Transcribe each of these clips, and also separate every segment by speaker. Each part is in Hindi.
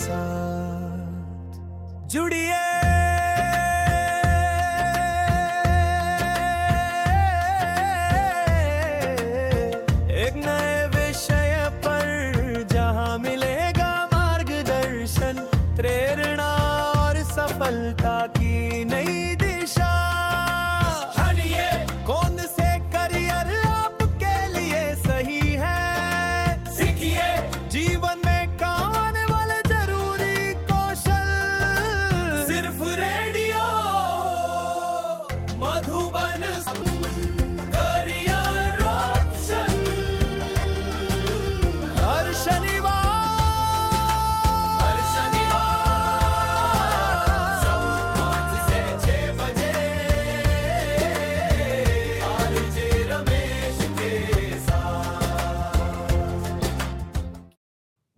Speaker 1: साथ जुड़िए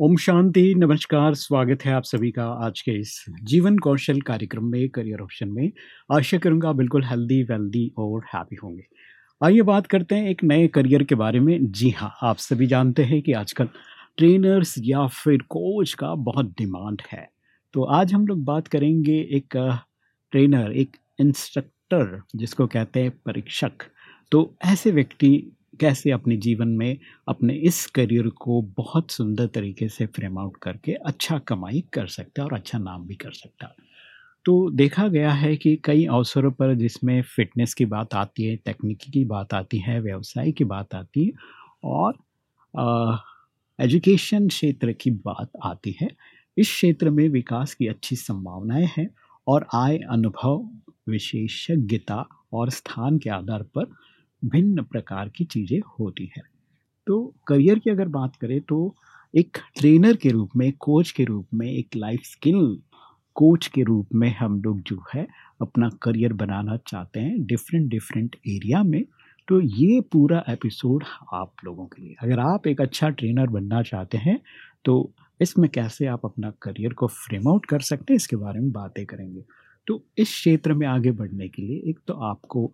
Speaker 2: ओम शांति, नमस्कार, स्वागत है आप सभी का आज के इस जीवन कौशल कार्यक्रम में करियर ऑप्शन में। आशा करूँगा बिल्कुल हेल्दी वेल्दी और हैप्पी होंगे। आइए बात करते हैं एक नए करियर के बारे में। जी हाँ आप सभी जानते हैं कि आजकल ट्रेनर्स या फिर कोच का बहुत डिमांड है। तो आज हम लोग बात करेंगे एक ट्रेनर एक इंस्ट्रक्टर जिसको कहते हैं परीक्षक। तो ऐसे व्यक्ति कैसे अपने जीवन में अपने इस करियर को बहुत सुंदर तरीके से फ्रेम आउट करके अच्छा कमाई कर सकता है और अच्छा नाम भी कर सकता है? तो देखा गया है कि कई अवसरों पर जिसमें फिटनेस की बात आती है, तकनीकी की बात आती है, व्यवसाय की बात आती है और एजुकेशन क्षेत्र की बात आती है, इस क्षेत्र में विकास की अच्छी संभावनाएँ हैं और आय, अनुभव, विशेषज्ञता और स्थान के आधार पर भिन्न प्रकार की चीज़ें होती हैं। तो करियर की अगर बात करें तो एक ट्रेनर के रूप में, कोच के रूप में, एक लाइफ स्किल कोच के रूप में हम लोग जो है अपना करियर बनाना चाहते हैं डिफरेंट डिफरेंट एरिया में। तो ये पूरा एपिसोड आप लोगों के लिए। अगर आप एक अच्छा ट्रेनर बनना चाहते हैं तो इसमें कैसे आप अपना करियर को फ्रेम आउट कर सकते हैं, इसके बारे में बातें करेंगे। तो इस क्षेत्र में आगे बढ़ने के लिए एक तो आपको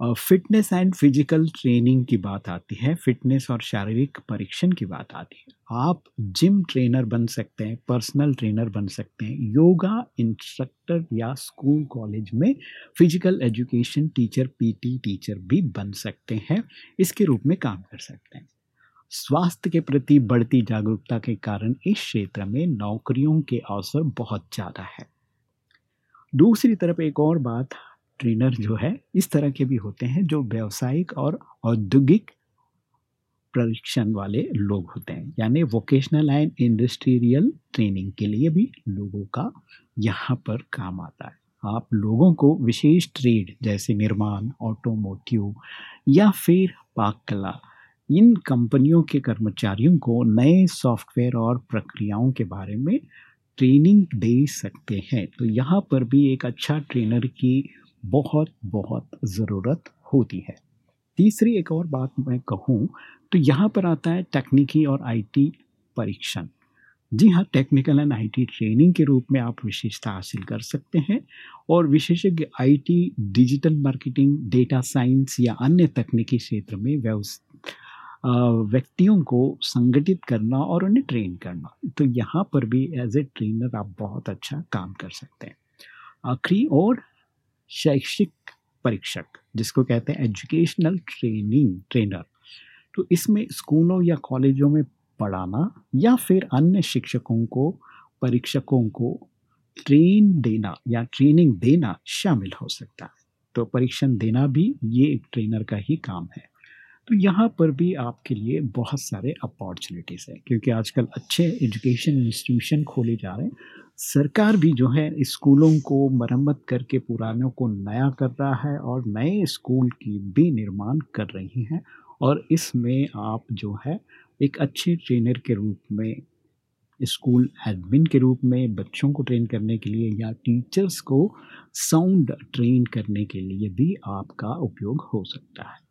Speaker 2: फिटनेस एंड फ़िज़िकल ट्रेनिंग की बात आती है फिटनेस और शारीरिक परीक्षण की बात आती है। आप जिम ट्रेनर बन सकते हैं पर्सनल ट्रेनर बन सकते हैं योगा इंस्ट्रक्टर या स्कूल कॉलेज में physical education teacher PT teacher भी बन सकते हैं, इसके रूप में काम कर सकते हैं। स्वास्थ्य के प्रति बढ़ती जागरूकता के कारण इस क्षेत्र में नौकरियों के अवसर बहुत ज़्यादा है। दूसरी तरफ़ एक और बात ट्रेनर जो है, इस तरह के भी होते हैं जो व्यावसायिक और औद्योगिक प्रशिक्षण वाले लोग होते हैं। यानी वोकेशनल एंड इंडस्ट्रियल ट्रेनिंग के लिए भी लोगों का यहाँ पर काम आता है। आप लोगों को विशेष ट्रेड जैसे निर्माण ऑटोमोटिव या फिर पाक कला इन कंपनियों के कर्मचारियों को नए सॉफ्टवेयर और प्रक्रियाओं के बारे में ट्रेनिंग दे सकते हैं। तो यहाँ पर भी एक अच्छा ट्रेनर की बहुत बहुत ज़रूरत होती है। तीसरी एक और बात मैं कहूँ तो यहाँ पर आता है तकनीकी और आईटी परीक्षण। जी हाँ टेक्निकल एंड आईटी ट्रेनिंग के रूप में आप विशेषता हासिल कर सकते हैं और विशेषज्ञ IT digital marketing data science या अन्य तकनीकी क्षेत्र में व्यक्तियों को संगठित करना और उन्हें ट्रेन करना। तो यहाँ पर भी एज ए ट्रेनर आप बहुत अच्छा काम कर सकते हैं। आखिरी और शैक्षिक परीक्षक, जिसको कहते हैं एजुकेशनल ट्रेनिंग ट्रेनर तो इसमें स्कूलों या कॉलेजों में पढ़ाना या फिर अन्य शिक्षकों को, परीक्षकों को ट्रेन देना या ट्रेनिंग देना शामिल हो सकता है। तो परीक्षण देना भी ये एक ट्रेनर का ही काम है। तो यहाँ पर भी आपके लिए बहुत सारे अपॉर्चुनिटीज़ हैं, क्योंकि आजकल अच्छे एजुकेशन इंस्टीट्यूशन खोले जा रहे हैं। सरकार भी जो है स्कूलों को मरम्मत करके पुरानों को नया कर रहा है और नए स्कूल की भी निर्माण कर रही हैं और इसमें आप जो है एक अच्छे ट्रेनर के रूप में स्कूल एडमिन के रूप में बच्चों को ट्रेन करने के लिए या टीचर्स को साउंड ट्रेन करने के लिए भी आपका उपयोग हो सकता है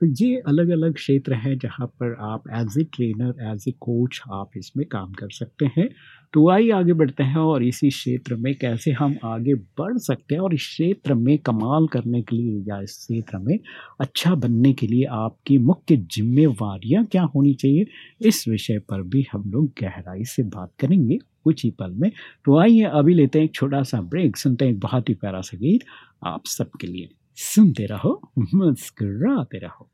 Speaker 2: तो ये अलग-अलग क्षेत्र हैं जहाँ पर आप as a trainer, as a coach आप इसमें काम कर सकते हैं। तो आइए आगे बढ़ते हैं और इसी क्षेत्र में कैसे हम आगे बढ़ सकते हैं और इस क्षेत्र में कमाल करने के लिए या इस क्षेत्र में अच्छा बनने के लिए आपकी मुख्य ज़िम्मेवारियाँ क्या होनी चाहिए? इस विषय पर भी हम लोग गहराई से बात करेंगे कुछ ही पल में। तो आइए अभी लेते हैं एक छोटा-सा ब्रेक, सुनते हैं एक बहुत ही प्यारा-सा गीत आप सबके लिए। सुनते रहो, मुस्कुराते रहो।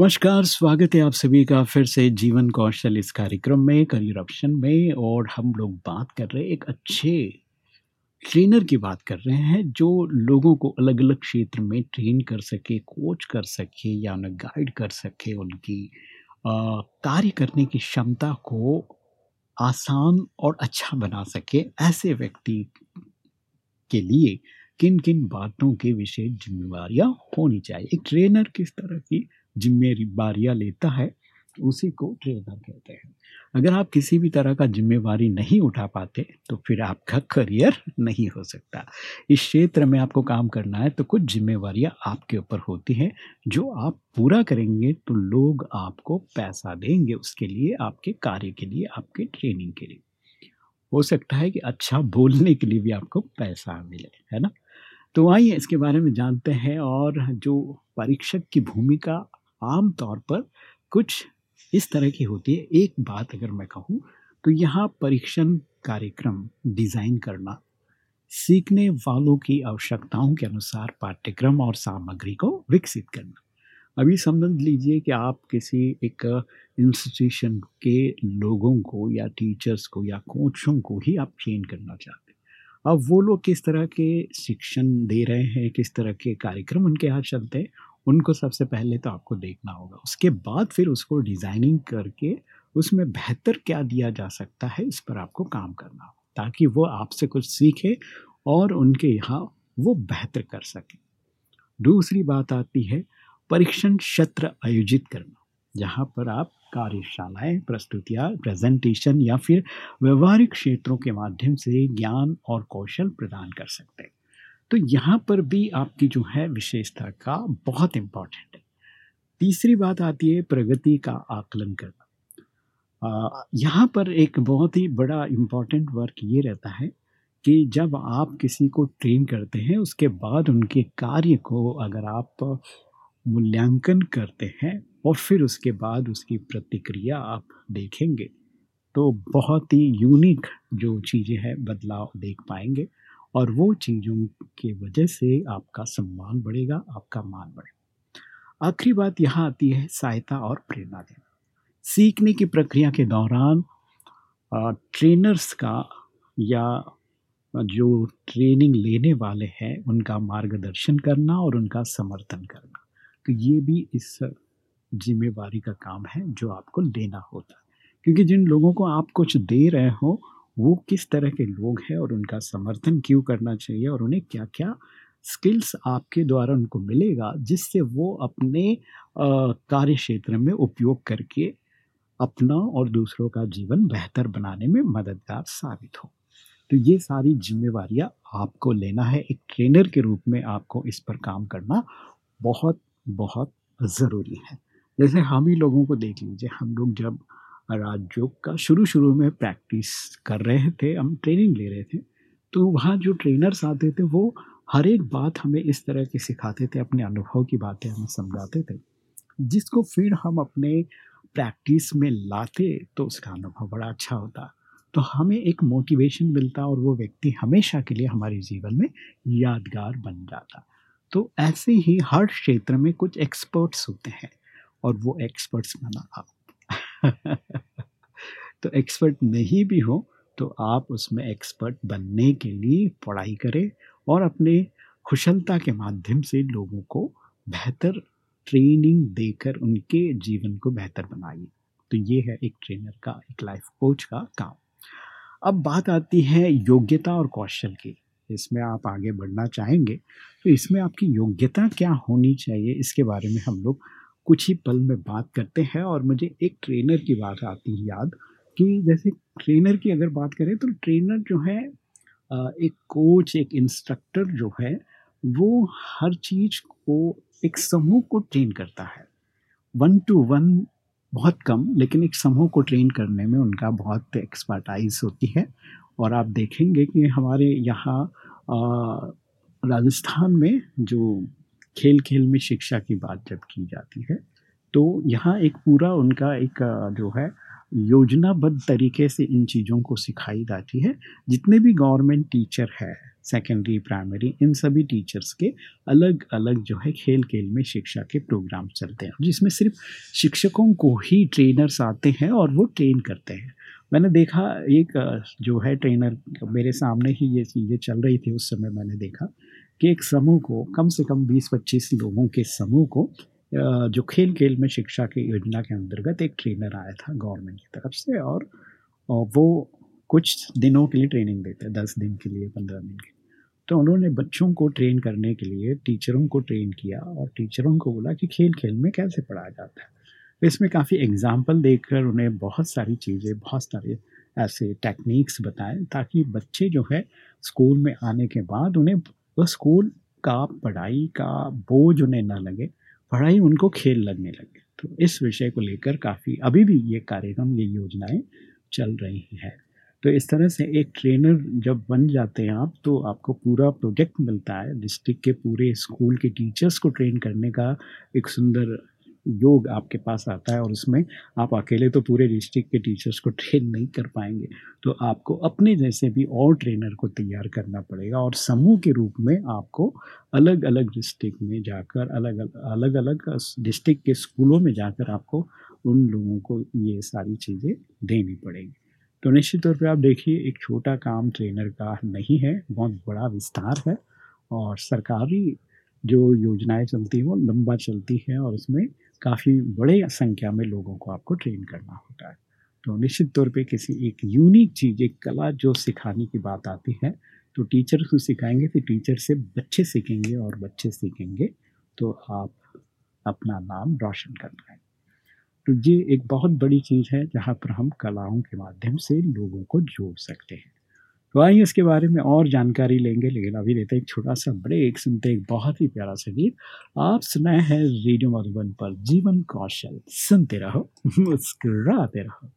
Speaker 2: नमस्कार, स्वागत है आप सभी का फिर से जीवन कौशल इस कार्यक्रम में, करियर ऑप्शन में और हम लोग बात कर रहे हैं एक अच्छे ट्रेनर की बात कर रहे हैं, जो लोगों को अलग-अलग क्षेत्र में ट्रेन कर सके, कोच कर सके या उन्हें गाइड कर सके, उनकी कार्य करने की क्षमता को आसान और अच्छा बना सके, ऐसे व्यक्ति के लिए किन-किन बातों के विशेष ज़िम्मेवारियाँ होनी चाहिए। एक ट्रेनर किस तरह की ज़िम्मेवारियाँ लेता है, उसी को ट्रेनर कहते हैं। अगर आप किसी भी तरह का ज़िम्मेवारी नहीं उठा पाते, तो फिर आपका करियर नहीं हो सकता। इस क्षेत्र में आपको काम करना है, तो कुछ ज़िम्मेवारियाँ आपके ऊपर होती हैं, जो आप पूरा करेंगे, तो लोग आपको पैसा देंगे उसके लिए, आपके कार्य के लिए, आपके ट्रेनिंग के लिए। हो सकता है कि अच्छा बोलने के लिए भी आपको पैसा मिले, है ना? तो आइए इसके बारे में जानते हैं और जो परीक्षक की भूमिका आम तौर पर कुछ इस तरह की होती है। एक बात अगर मैं कहूँ, तो यहाँ परीक्षण कार्यक्रम डिज़ाइन करना, सीखने वालों की आवश्यकताओं के अनुसार पाठ्यक्रम और सामग्री को विकसित करना। अभी समझ लीजिए कि आप किसी एक इंस्टीट्यूशन के लोगों को या टीचर्स को या कोचों को ही आप ट्रेन करना चाहते हैं। अब वो लोग किस तरह के शिक्षण दे रहे हैं, किस तरह के कार्यक्रम उनके यहाँ चलते हैं, उनको सबसे पहले तो आपको देखना होगा। उसके बाद फिर उसको डिज़ाइनिंग करके उसमें बेहतर क्या दिया जा सकता है, इस पर आपको काम करना हो, ताकि वो आपसे कुछ सीखे और उनके यहाँ वो बेहतर कर सकें। दूसरी बात आती है परीक्षण सत्र आयोजित करना, जहाँ पर आप कार्यशालाएँ, प्रस्तुतियाँ, प्रेज़ेंटेशन या फिर व्यवहारिक क्षेत्रों के माध्यम से ज्ञान और कौशल प्रदान कर सकते हैं। तो यहाँ पर भी आपकी जो है विशेषता का बहुत इम्पोर्टेंट है। तीसरी बात आती है प्रगति का आकलन करना। यहाँ पर एक बहुत ही बड़ा इम्पोर्टेंट वर्क ये रहता है कि जब आप किसी को ट्रेन करते हैं, उसके बाद उनके कार्य को अगर आप मूल्यांकन करते हैं और फिर उसके बाद उसकी प्रतिक्रिया आप देखेंगे, तो बहुत ही यूनिक जो चीज़ें हैं बदलाव देख पाएँगे और वो चीज़ों के वजह से आपका सम्मान बढ़ेगा, आपका मान बढ़ेगा। आखिरी बात यहाँ आती है सहायता और प्रेरणा देना। सीखने की प्रक्रिया के दौरान ट्रेनर्स का या जो ट्रेनिंग लेने वाले हैं, उनका मार्गदर्शन करना और उनका समर्थन करना। तो ये भी इस ज़िम्मेवारी का काम है, जो आपको लेना होता है। क्योंकि जिन लोगों को आप कुछ दे रहे हो, वो किस तरह के लोग हैं और उनका समर्थन क्यों करना चाहिए और उन्हें क्या-क्या स्किल्स आपके द्वारा उनको मिलेगा, जिससे वो अपने कार्य क्षेत्र में उपयोग करके अपना और दूसरों का जीवन बेहतर बनाने में मददगार साबित हो। तो ये सारी ज़िम्मेवारियाँ आपको लेना है, एक ट्रेनर के रूप में आपको इस पर काम करना बहुत, बहुत ज़रूरी है। जैसे हम ही लोगों को देख लीजिए, हम लोग जब राजयोग का शुरू-शुरू में प्रैक्टिस कर रहे थे, हम ट्रेनिंग ले रहे थे, तो वहाँ जो ट्रेनर्स आते थे, वो हर एक बात हमें इस तरह की सिखाते थे, अपने अनुभव की बातें हमें समझाते थे, जिसको फिर हम अपने प्रैक्टिस में लाते, तो उसका अनुभव बड़ा अच्छा होता। तो हमें एक मोटिवेशन मिलता और वो व्यक्ति हमेशा के लिए हमारे जीवन में यादगार बन जाता। तो ऐसे ही हर क्षेत्र में कुछ एक्सपर्ट्स होते हैं और वो एक्सपर्ट्स बना आप। तो एक्सपर्ट नहीं भी हो, तो आप उसमें एक्सपर्ट बनने के लिए पढ़ाई करें और अपने कुशलता के माध्यम से लोगों को बेहतर ट्रेनिंग देकर उनके जीवन को बेहतर बनाइए। तो ये है एक ट्रेनर का, एक लाइफ कोच का काम। अब बात आती है योग्यता और कौशल की। इसमें आप आगे बढ़ना चाहेंगे, तो इसमें आपकी योग्यता क्या होनी चाहिए, इसके बारे में हम लोग कुछ ही पल में बात करते हैं और मुझे एक ट्रेनर की बात आती है याद कि जैसे ट्रेनर की अगर बात करें, तो ट्रेनर जो है एक कोच, एक इंस्ट्रक्टर जो है, वो हर चीज़ को एक समूह को ट्रेन करता है। वन टू वन बहुत कम, लेकिन एक समूह को ट्रेन करने में उनका बहुत एक्सपर्टाइज़ होती है और आप देखेंगे कि हमारे यहाँ राजस्थान में जो खेल-खेल में शिक्षा की बात जब की जाती है, तो यहाँ एक पूरा उनका एक जो है योजनाबद्ध तरीके से इन चीज़ों को सिखाई जाती है। जितने भी गवर्नमेंट टीचर है सेकेंडरी प्राइमरी इन सभी टीचर्स के अलग अलग जो है खेल खेल में शिक्षा के प्रोग्राम चलते हैं। जिसमें सिर्फ़ शिक्षकों को ही ट्रेनर्स आते हैं और वो ट्रेन करते हैं। मैंने देखा एक जो है ट्रेनर मेरे सामने ही ये चीज़ें चल रही थी उस समय मैंने देखा। कि एक समूह को, कम से कम 20-25 लोगों के समूह को जो खेल खेल में शिक्षा की योजना के अंतर्गत एक ट्रेनर आया था गवर्नमेंट की तरफ़ से और वो कुछ दिनों के लिए ट्रेनिंग देते हैं दस दिन के लिए, पंद्रह दिन के तो उन्होंने बच्चों को ट्रेन करने के लिए टीचरों को ट्रेन किया और टीचरों को बोला कि खेल खेल में कैसे पढ़ाया जाता है। इसमें काफ़ी एग्ज़ाम्पल देकर उन्हें बहुत सारी चीज़ें, बहुत सारे ऐसे टेक्निक्स बताए ताकि बच्चे जो है स्कूल में आने के बाद उन्हें वो स्कूल का, पढ़ाई का बोझ उन्हें ना लगे, पढ़ाई उनको खेल लगने लगे। तो इस विषय को लेकर काफ़ी अभी भी ये कार्यक्रम, ये योजनाएँ चल रही हैं। तो इस तरह से एक ट्रेनर जब बन जाते हैं आप तो आपको पूरा प्रोजेक्ट मिलता है। डिस्ट्रिक्ट के पूरे स्कूल के टीचर्स को ट्रेन करने का एक सुंदर योग आपके पास आता है और उसमें आप अकेले तो पूरे डिस्ट्रिक्ट के टीचर्स को ट्रेन नहीं कर पाएँगे। तो आपको अपने जैसे भी और ट्रेनर को तैयार करना पड़ेगा और समूह के रूप में आपको अलग अलग डिस्ट्रिक्ट में जाकर अलग अलग अलग डिस्ट्रिक्ट के स्कूलों में जाकर आपको उन लोगों को ये सारी चीज़ें देनी पड़ेगी। तो निश्चित तौर पे आप देखिए, एक छोटा काम ट्रेनर का नहीं है, बहुत बड़ा विस्तार है और सरकारी जो योजनाएँ चलती हैं वो लंबा चलती है और उसमें काफ़ी बड़े संख्या में लोगों को आपको ट्रेन करना होता है। तो निश्चित तौर पे किसी एक यूनिक चीज़, एक कला जो सिखाने की बात आती है तो टीचर को सिखाएँगे तो टीचर से बच्चे सीखेंगे और बच्चे सीखेंगे तो आप अपना नाम रोशन कर पाएँगे। तो ये एक बहुत बड़ी चीज़ है जहाँ पर हम कलाओं के माध्यम से लोगों को जोड़ सकते हैं। तो आइए इसके बारे में और जानकारी लेंगे, लेकिन अभी लेते हैं एक छोटा सा ब्रेक सुनते एक बहुत ही प्यारा सा गीत। आप सुनाए हैं रेडियो मधुबन पर जीवन कौशल। सुनते रहो, मुस्कुराते रहो।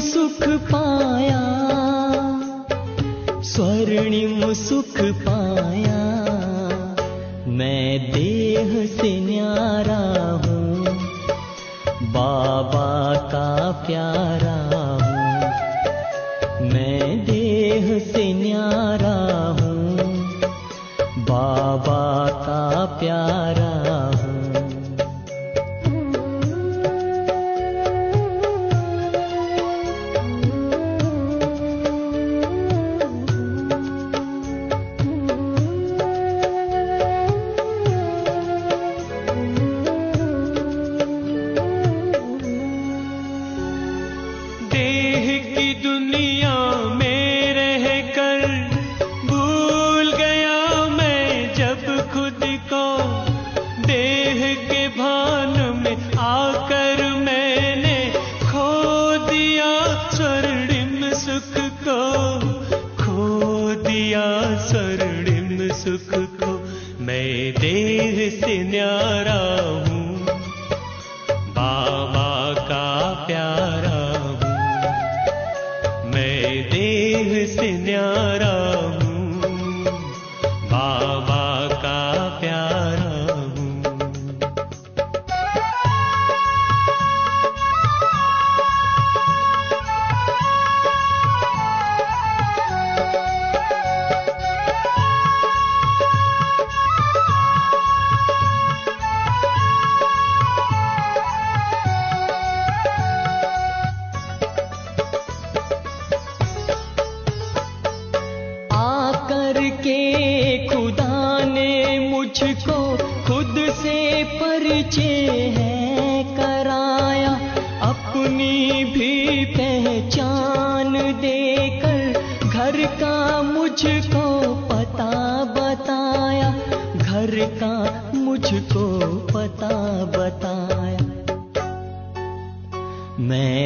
Speaker 3: सुख पाया, स्वर्णिम सुख पाया। मैं देह से न्यारा हूँ, बाबा का प्यारा हूँ। मैं देह से न्यारा हूँ, बाबा का प्यारा
Speaker 4: प्यारा हूँ। मैं देह से न्यारा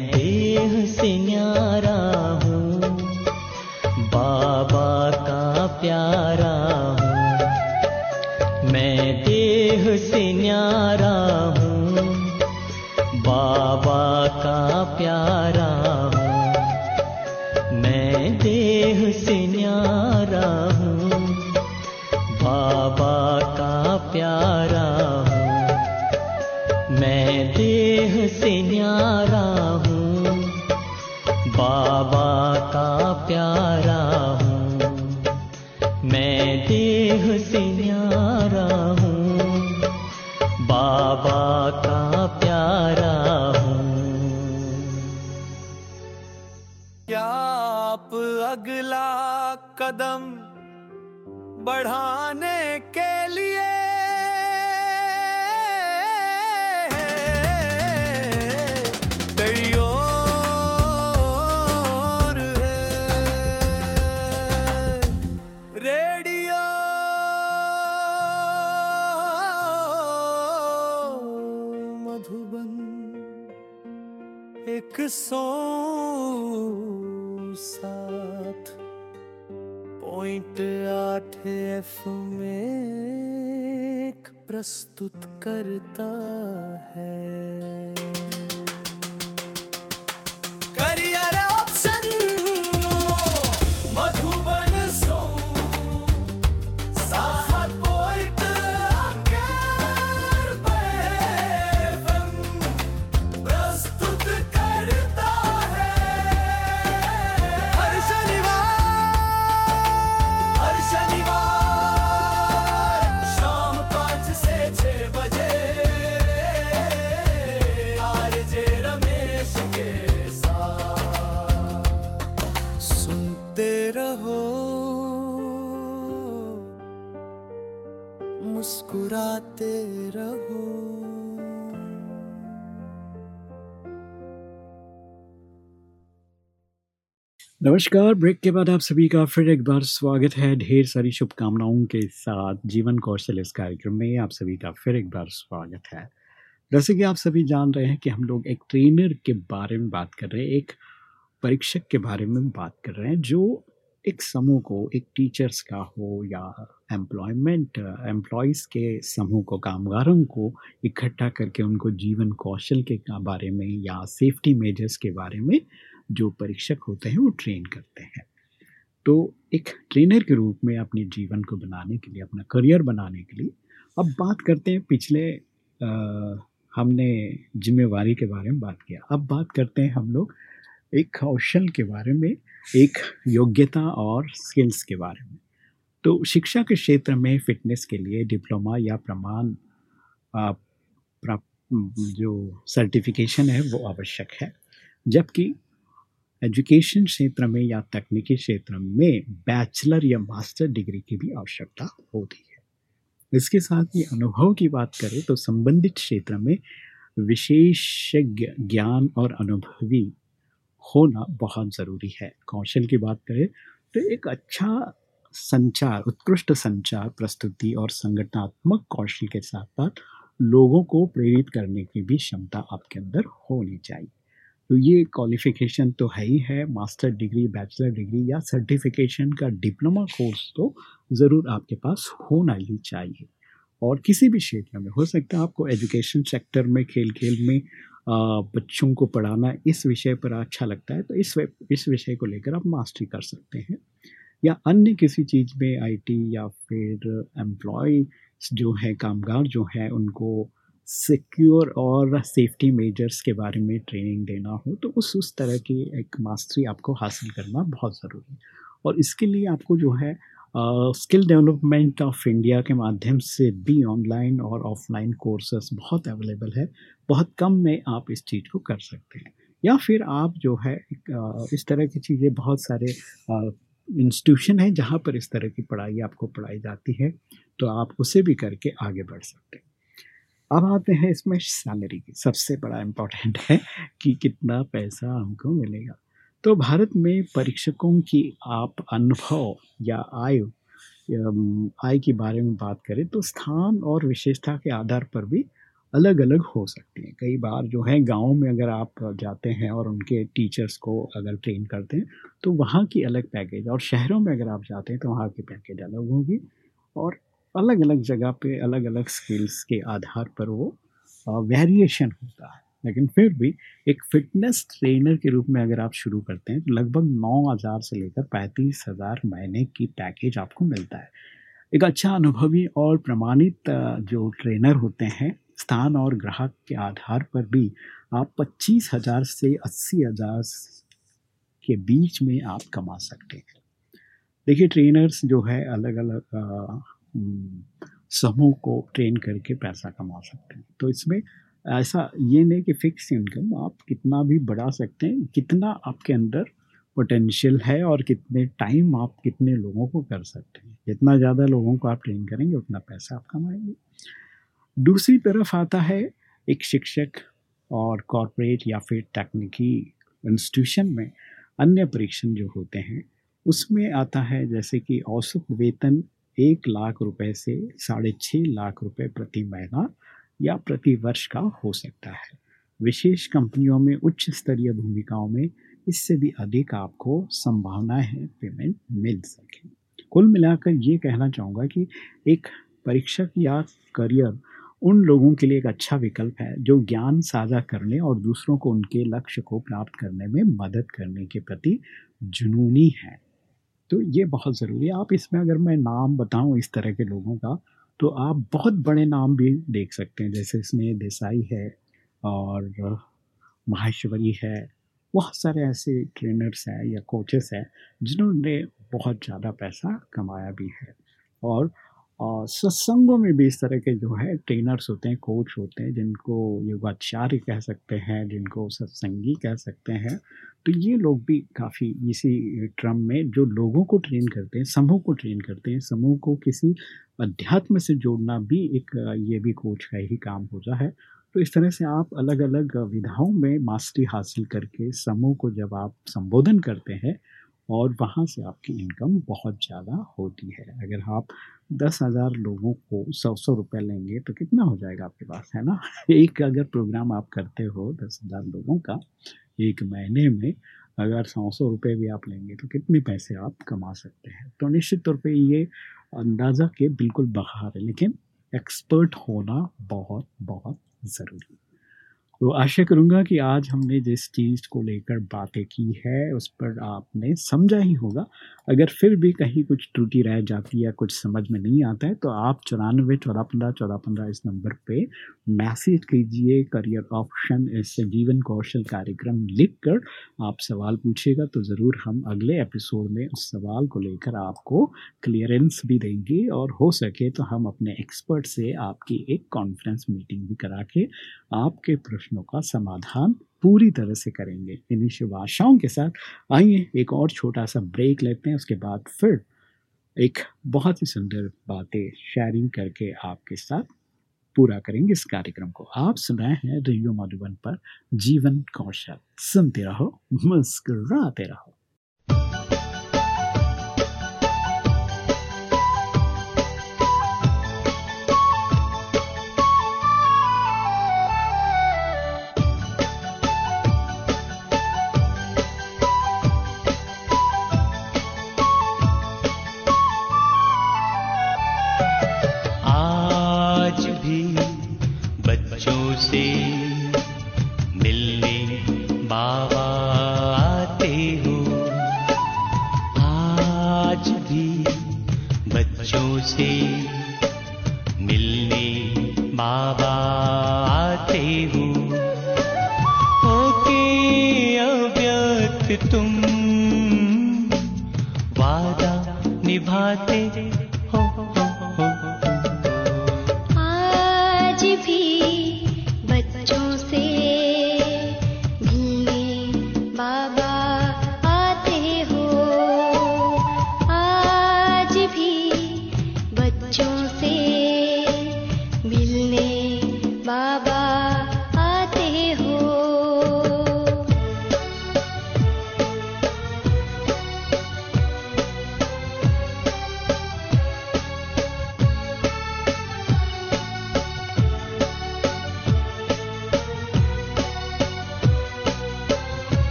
Speaker 3: देह से
Speaker 1: कदम बढ़ाने के लिए। तैयार रेडियो। मधुबन एक सौ एफ़ में प्रस्तुत करता है। करियर
Speaker 2: नमस्कार, ब्रेक के बाद आप सभी का फिर एक बार स्वागत है। ढेर सारी शुभकामनाओं के साथ जीवन कौशल इस कार्यक्रम में आप सभी का फिर एक बार स्वागत है। जैसे कि आप सभी जान रहे हैं कि हम लोग एक ट्रेनर के बारे में बात कर रहे हैं, एक परीक्षक के बारे में बात कर रहे हैं, जो एक समूह को, एक टीचर्स का हो या एम्प्लॉयमेंट एम्प्लॉयज़ के समूह को, कामगारों को इकट्ठा करके उनको जीवन कौशल के बारे में या सेफ्टी मेजर्स के बारे में जो परीक्षक होते हैं वो ट्रेन करते हैं। तो एक ट्रेनर के रूप में अपने जीवन को बनाने के लिए अपना करियर बनाने के लिए अब बात करते हैं पिछले अ, हमने जिम्मेवारी के बारे में बात किया। अब बात करते हैं हम लोग एक कौशल के बारे में एक योग्यता और स्किल्स के बारे में। तो शिक्षा के क्षेत्र में फिटनेस के लिए डिप्लोमा या प्रमाण प्राप्त जो सर्टिफिकेशन है वो आवश्यक है। जबकि एजुकेशन क्षेत्र में या तकनीकी क्षेत्र में बैचलर या मास्टर डिग्री की भी आवश्यकता होती है। इसके साथ ही अनुभव की बात करें तो संबंधित क्षेत्र में विशेषज्ञ ज्ञान और अनुभवी होना बहुत ज़रूरी है। कौशल की बात करें तो एक अच्छा संचार, उत्कृष्ट संचार प्रस्तुति और संगठनात्मक कौशल के साथ साथ लोगों को प्रेरित करने की भी क्षमता आपके अंदर होनी चाहिए। तो ये क्वालिफिकेशन तो है ही है मास्टर डिग्री बैचलर डिग्री या सर्टिफिकेशन का डिप्लोमा कोर्स तो ज़रूर आपके पास होना ही चाहिए। और किसी भी क्षेत्र में हो सकता है आपको एजुकेशन सेक्टर में खेल खेल में आ, बच्चों को पढ़ाना इस विषय पर अच्छा लगता है तो इस वे- इस विषय को लेकर आप मास्टरी कर सकते हैं। या अन्य किसी चीज़ में आईटी या फिर एम्प्लॉय जो है कामगार जो है उनको सिक्योर और सेफ्टी मेजर्स के बारे में ट्रेनिंग देना हो तो उस उस तरह की एक मास्टरी आपको हासिल करना बहुत ज़रूरी है। और इसके लिए आपको जो है स्किल डेवलपमेंट ऑफ़ इंडिया के माध्यम से भी ऑनलाइन और ऑफलाइन कोर्सेस बहुत अवेलेबल है। बहुत कम में आप इस चीज़ को कर सकते हैं। या फिर आप जो है इस तरह की चीज़ें बहुत सारे इंस्टीट्यूशन है जहाँ पर इस तरह की पढ़ाई आपको पढ़ाई जाती है तो आप उसे भी करके आगे बढ़ सकते हैं। अब आते हैं इसमें सैलरी की। सबसे बड़ा इम्पोर्टेंट है कि कितना पैसा हमको मिलेगा। तो भारत में परीक्षकों की आप अनुभव या आय आय के बारे में बात करें तो स्थान और विशेषता के आधार पर भी अलग अलग हो सकती हैं। कई बार जो है गाँव में अगर आप जाते हैं और उनके टीचर्स को अगर ट्रेन करते हैं तो वहाँ की अलग पैकेज और शहरों में अगर आप जाते हैं तो वहाँ की पैकेज अलग होगी और अलग अलग जगह पे अलग अलग स्किल्स के आधार पर वो वेरिएशन होता है। लेकिन फिर भी एक फिटनेस ट्रेनर के रूप में अगर आप शुरू करते हैं तो लगभग नौ हज़ार से लेकर पैंतीस हज़ार महीने की पैकेज आपको मिलता है। एक अच्छा अनुभवी और प्रमाणित जो ट्रेनर होते हैं, स्थान और ग्राहक के आधार पर भी आप पच्चीस हज़ार से अस्सी हज़ार के बीच में आप कमा सकते हैं। देखिए ट्रेनर्स जो है अलग अलग समूह को ट्रेन करके पैसा कमा सकते हैं। तो इसमें ऐसा ये नहीं कि फिक्स इनकम आप कितना भी बढ़ा सकते हैं, कितना आपके अंदर पोटेंशियल है और कितने टाइम आप कितने लोगों को कर सकते हैं। जितना ज़्यादा लोगों को आप ट्रेन करेंगे, उतना पैसा आप कमाएँगे। दूसरी तरफ़ आता है एक शिक्षक और कॉरपोरेट या फिर टेक्निकी इंस्टीट्यूशन में अन्य परीक्षण जो होते हैं, उसमें आता है जैसे कि औसत वेतन एक लाख रुपए से साढ़े छः लाख रुपए प्रति महीना या प्रति वर्ष का हो सकता है। विशेष कंपनियों में उच्च स्तरीय भूमिकाओं में इससे भी अधिक आपको संभावना है, पेमेंट मिल सके। कुल मिलाकर ये कहना चाहूँगा कि एक परीक्षक या करियर उन लोगों के लिए एक अच्छा विकल्प है, जो ज्ञान साझा करने और दूसरों को उनके लक्ष्य को प्राप्त करने में मदद करने के प्रति जुनूनी है। तो ये बहुत ज़रूरी है। आप इसमें अगर मैं नाम बताऊँ इस तरह के लोगों का तो आप बहुत बड़े नाम भी देख सकते हैं। जैसे इसमें देसाई है और माहेश्वरी है। बहुत सारे ऐसे ट्रेनर्स हैं या कोचेस हैं जिन्होंने बहुत ज़्यादा पैसा कमाया भी है। और सत्संगों में भी इस तरह के जो है ट्रेनर्स होते हैं कोच होते हैं, जिनको योगाचार्य कह सकते हैं, जिनको सत्संगी कह सकते हैं। तो ये लोग भी काफ़ी इसी ट्रम में जो लोगों को ट्रेन करते हैं, समूह को ट्रेन करते हैं, समूह को किसी अध्यात्म से जोड़ना भी एक, ये भी कोच का ही काम होता है। तो इस तरह से आप अलग अलग विधाओं में मास्टरी हासिल करके समूह को जब आप संबोधन करते हैं और वहाँ से आपकी इनकम बहुत ज़्यादा होती है। अगर आप दस हज़ार लोगों को सौ सौ रुपये लेंगे तो कितना हो जाएगा आपके पास, है ना? एक अगर प्रोग्राम आप करते हो दस हज़ार लोगों का एक महीने में अगर सौ सौ रुपये भी आप लेंगे तो कितने पैसे आप कमा सकते हैं? तो निश्चित तौर पे ये अंदाज़ा के बिल्कुल बहार है, लेकिन एक्सपर्ट होना बहुत बहुत ज़रूरी है। तो आशा करूँगा कि आज हमने जिस चीज़ को लेकर बातें की है, उस पर आपने समझा ही होगा। अगर फिर भी कहीं कुछ त्रुटि रह जाती है कुछ समझ में नहीं आता है तो आप चौरानवे, चौदह, पंद्रह चौदह, पंद्रह इस नंबर पे मैसेज कीजिए, करियर ऑप्शन, इस जीवन कौशल कार्यक्रम लिख कर आप सवाल पूछिएगा तो ज़रूर हम अगले एपिसोड में उस सवाल को लेकर आपको क्लियरेंस भी देंगे और हो सके तो हम अपने एक्सपर्ट से आपकी एक कॉन्फ्रेंस मीटिंग भी करा के आपके प्रश्नों का समाधान पूरी तरह से करेंगे। इन्हीं शुभ आशाओं के साथ आइए एक और छोटा सा ब्रेक लेते हैं, उसके बाद फिर एक बहुत ही सुंदर बातें शेयरिंग करके आपके साथ पूरा करेंगे इस कार्यक्रम को। आप सुन रहे हैं रेडियो मधुबन पर जीवन कौशल। सुनते रहो, मुस्कुराते रहो।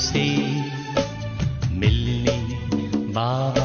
Speaker 5: से मिलने बाप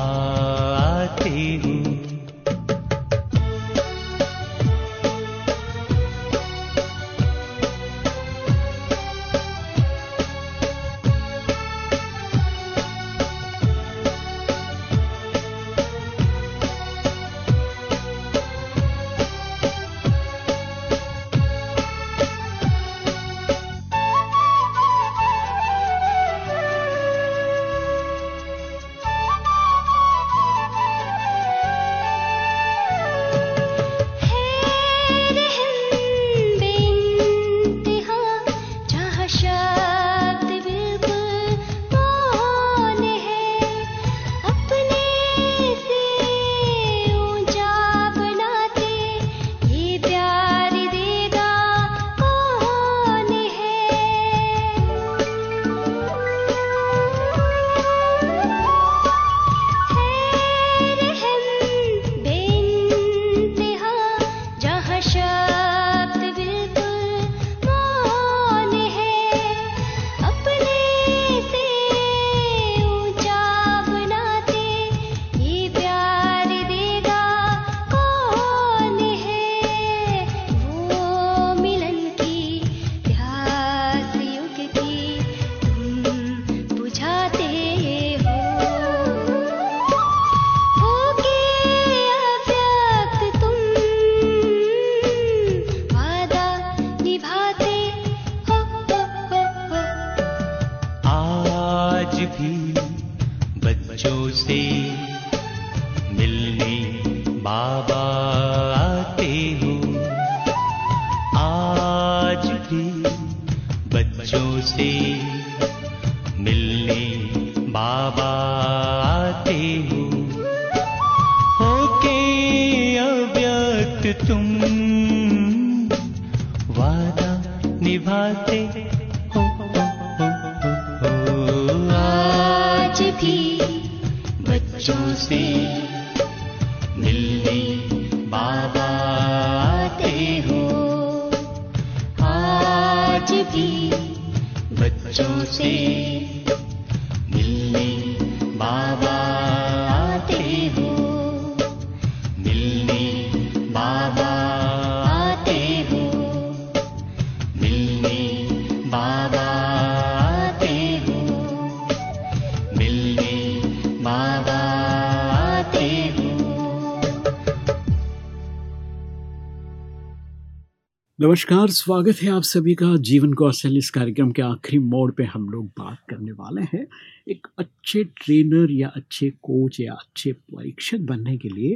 Speaker 5: नमस्कार, स्वागत है आप सभी का जीवन कौशल इस कार्यक्रम के आखिरी मोड़ पे हम लोग बात करने वाले हैं। एक अच्छे ट्रेनर या अच्छे कोच या अच्छे परीक्षक बनने के लिए,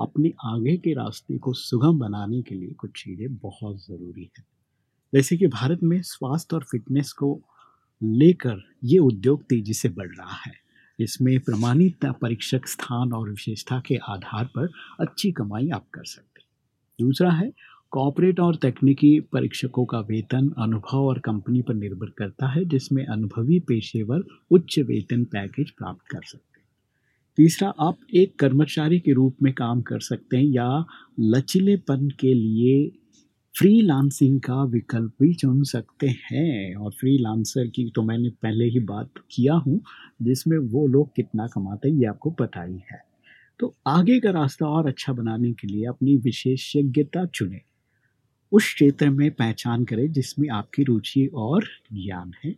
Speaker 5: अपने आगे के रास्ते को सुगम बनाने के लिए कुछ चीज़ें बहुत ज़रूरी है।
Speaker 2: जैसे कि भारत में स्वास्थ्य और फिटनेस को लेकर ये उद्योग तेज़ी से बढ़ रहा है। इसमें प्रमाणित परीक्षक स्थान और विशेषता के आधार पर अच्छी कमाई आप कर सकते हैं। दूसरा है कॉपरेट और तकनीकी परीक्षकों का वेतन अनुभव और कंपनी पर निर्भर करता है, जिसमें अनुभवी पेशेवर उच्च वेतन पैकेज प्राप्त कर सकते हैं। तीसरा, आप एक कर्मचारी के रूप में काम कर सकते हैं या लचीलेपन के लिए फ्रीलांसिंग का विकल्प भी चुन सकते हैं। और फ्रीलांसर की तो मैंने पहले ही बात किया हूँ, जिसमें वो लोग कितना कमाते हैं, ये आपको पता ही है। तो आगे का रास्ता और अच्छा बनाने के लिए अपनी विशेषज्ञता चुने। उस क्षेत्र में पहचान करें जिसमें आपकी रुचि और ज्ञान है।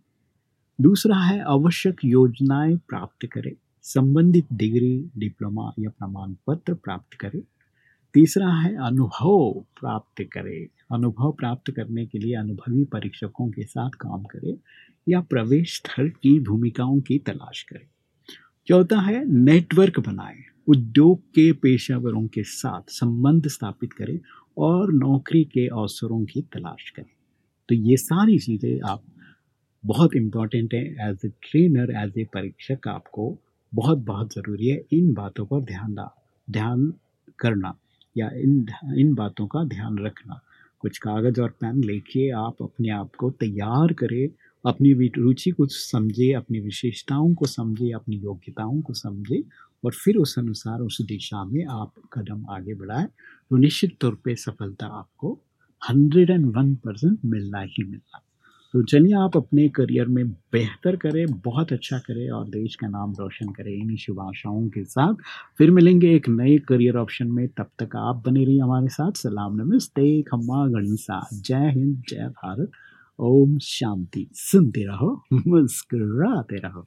Speaker 2: दूसरा है, आवश्यक योजनाएँ प्राप्त करें। संबंधित डिग्री, डिप्लोमा या प्रमाण पत्र प्राप्त करें। तीसरा है, अनुभव प्राप्त करें। अनुभव प्राप्त करने के लिए अनुभवी परीक्षकों के साथ काम करें या प्रवेश स्थल की भूमिकाओं की तलाश करें। चौथा है, नेटवर्क बनाएँ। उद्योग के पेशेवरों के साथ संबंध स्थापित करें और नौकरी के अवसरों की तलाश करें। तो ये सारी चीज़ें आप, बहुत इंपॉर्टेंट है as a trainer as a परीक्षक आपको बहुत बहुत ज़रूरी है इन बातों पर ध्यान ध्यान करना या इन इन बातों का ध्यान रखना। कुछ कागज़ और पेन लेके आप अपने आप को तैयार करें, अपनी रुचि को समझे, अपनी विशेषताओं को समझे, अपनी योग्यताओं को समझे और फिर उस अनुसार उस दिशा में आप कदम आगे बढ़ाएँ। तो निश्चित तौर पे सफलता आपको हंड्रेड एंड वन परसेंट मिलना ही मिलना। तो चलिए आप अपने करियर में बेहतर करें, बहुत अच्छा करें और देश का नाम रोशन करें इन्हीं शुभ आशाओं के साथ। फिर मिलेंगे एक नए करियर ऑप्शन में। तब तक आप बने रहिए हमारे साथ। सलाम, नमस्ते, खम्मा गणिसा जय हिंद, जय भारत। ओम शांति। सुनते रहो, मुस्कुराते रहो।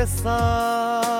Speaker 1: रमेश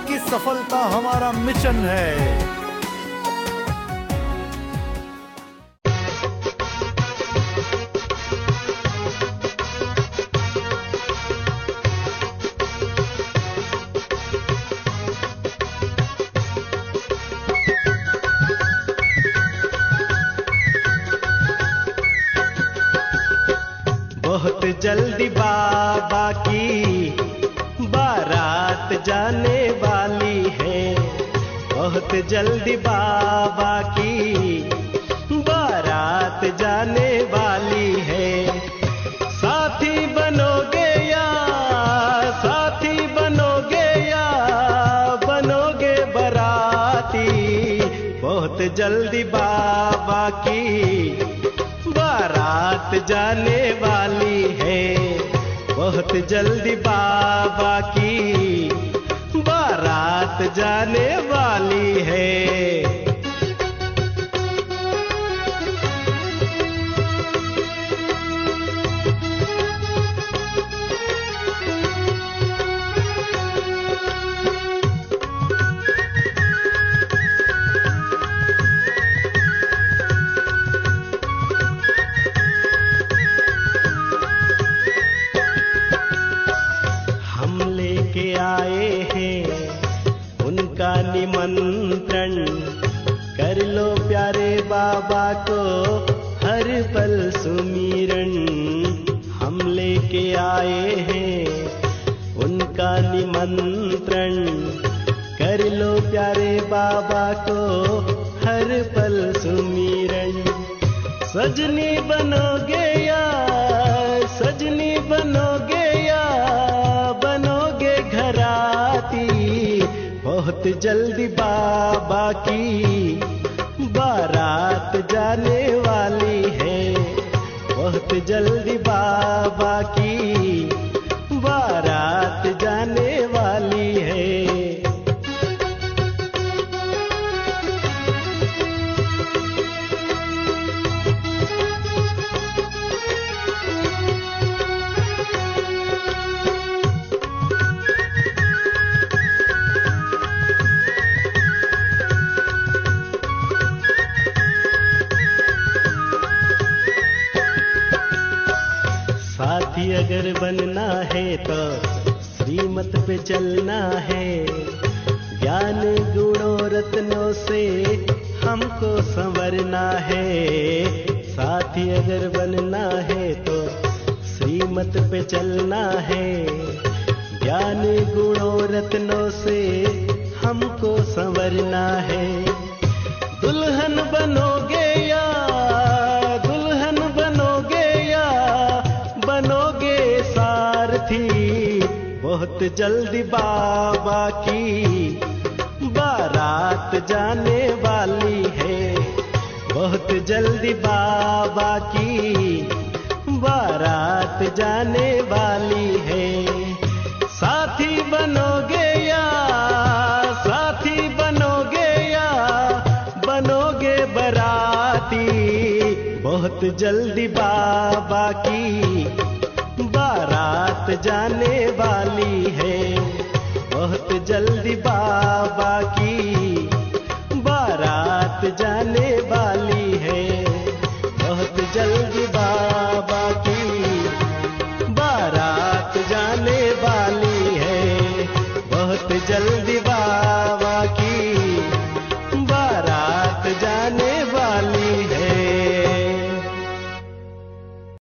Speaker 6: आपकी सफलता हमारा मिशन है।
Speaker 4: जल्दी बाबा की बारात जाने वाली है। साथी बनोगे या, साथी बनोगे या, बनोगे बराती। बहुत जल्दी बाबा की बारात जाने वाली है। बहुत जल्दी बाबा की बारात जाने निमंत्रण कर लो प्यारे बाबा को, हर पल सुमीरन। सजनी बनोगे या सजनी बनोगे या बनोगे घराती। बहुत जल्दी बाबा की बारात जाने वाली है। बहुत जल्दी बाबा की गुणों रत्नों से हमको संवरना है। साथी अगर बनना है तो श्रीमत पे चलना है। ज्ञान गुणों रत्नों से हमको संवरना है। दुल्हन बनोगे या दुल्हन बनोगे या बनोगे सारथी, बहुत जल्दी बाबा की बारात जाने वाली है। बहुत जल्दी बाबा की बारात जाने वाली है। साथी बनोगे या साथी बनोगे या बनोगे बराती। बहुत जल्दी बाबा की बारात जाने वाली है। बहुत जल्दी बाबा की